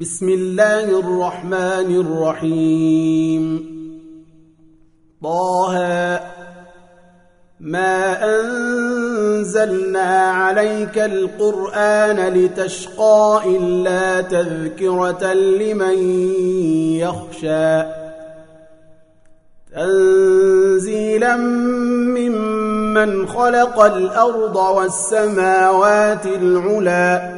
بسم الله الرحمن الرحيم طه ما أنزلنا عليك القرآن لتشقى إلا تذكرة لمن يخشى تنزيلا ممن خلق الأرض والسماوات العلى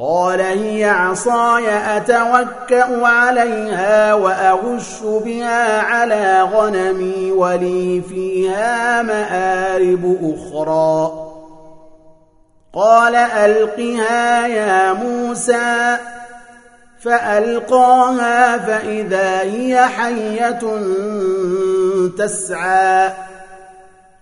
قال هي عصاي أتوكأ عليها وأغش بها على غنمي ولي فيها مآرب أخرى. قال ألقها يا موسى. فألقاها فإذا هي حية تسعى.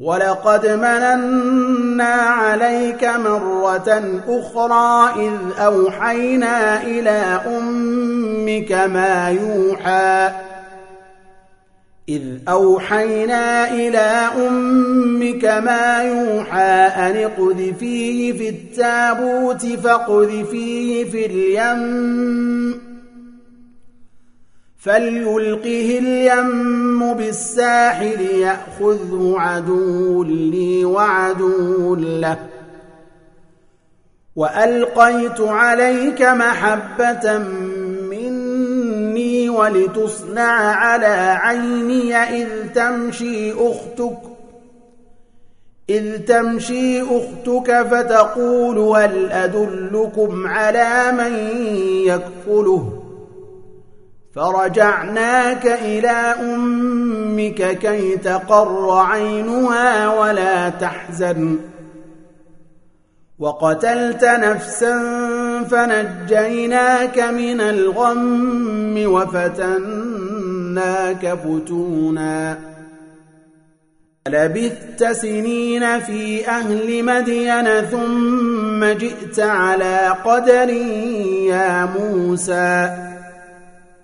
ولقد مننا عليك مرة أخرى إذ أوحينا إلى أمك ما يوحى إذ أوحينا إلى أمك ما يوحى أن اقذفيه في التابوت فاقذفيه في اليم فليلقه اليم بالساحل يأخذه عدو لي وعدو له. وألقيت عليك محبة مني ولتصنع على عيني إذ تمشي أختك إذ تمشي أختك فتقول هل أدلكم على من يكفله؟ فرجعناك إلى أمك كي تقر عينها ولا تحزن. وقتلت نفسا فنجيناك من الغم وفتناك فتونا. لبثت سنين في أهل مدين ثم جئت على قدر يا موسى.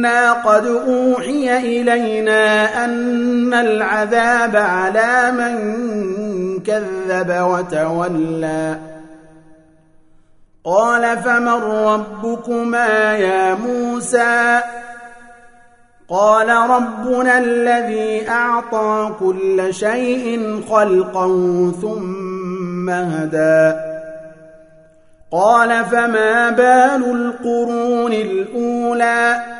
إنا قد أوحي إلينا أن العذاب على من كذب وتولى قال فمن ربكما يا موسى قال ربنا الذي أعطى كل شيء خلقا ثم هدى قال فما بال القرون الأولى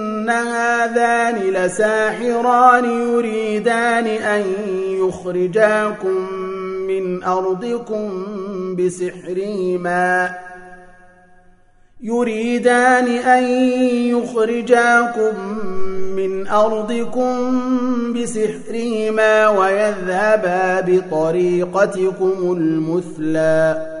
هذان لساحران يريدان أن يخرجاكم من أرضكم بسحرهما. يريدان أن يخرجاكم من أرضكم بسحرهما ويذهبا بطريقتكم المثلى.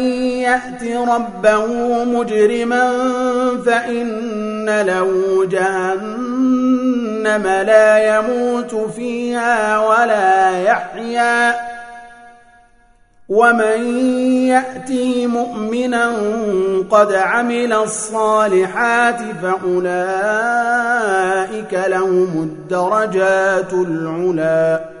يأت ربه مجرما فإن له جهنم لا يموت فيها ولا يحيا. ومن يأتي مؤمنا قد عمل الصالحات فأولئك لهم الدرجات العلي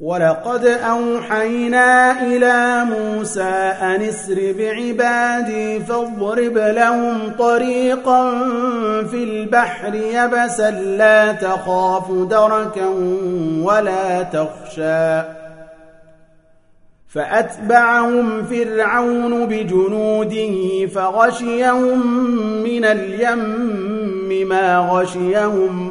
ولقد أوحينا إلى موسى أن اسر بعبادي فاضرب لهم طريقا في البحر يبسا لا تخاف دركا ولا تخشى. فأتبعهم فرعون بجنوده فغشيهم من اليم ما غشيهم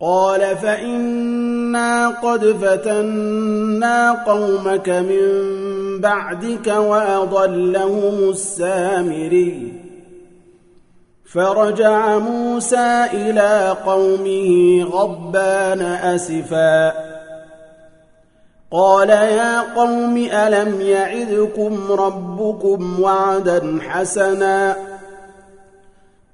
قال فإنا قد فتنا قومك من بعدك وأضلهم السامري. فرجع موسى إلى قومه غضبان أسفا. قال يا قوم ألم يعظكم ربكم وعدا حسنا؟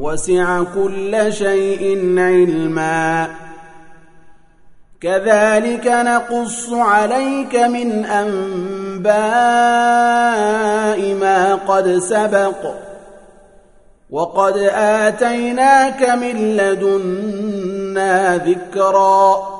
وسع كل شيء علما. كذلك نقص عليك من أنباء ما قد سبق. وقد آتيناك من لدنا ذكرا.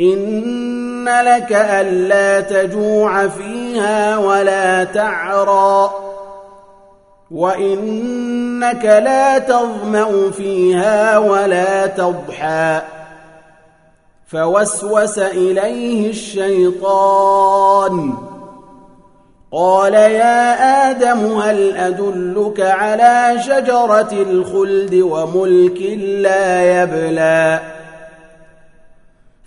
إن لك ألا تجوع فيها ولا تعرى وإنك لا تظمأ فيها ولا تضحى فوسوس إليه الشيطان قال يا آدم هل أدلك على شجرة الخلد وملك لا يبلى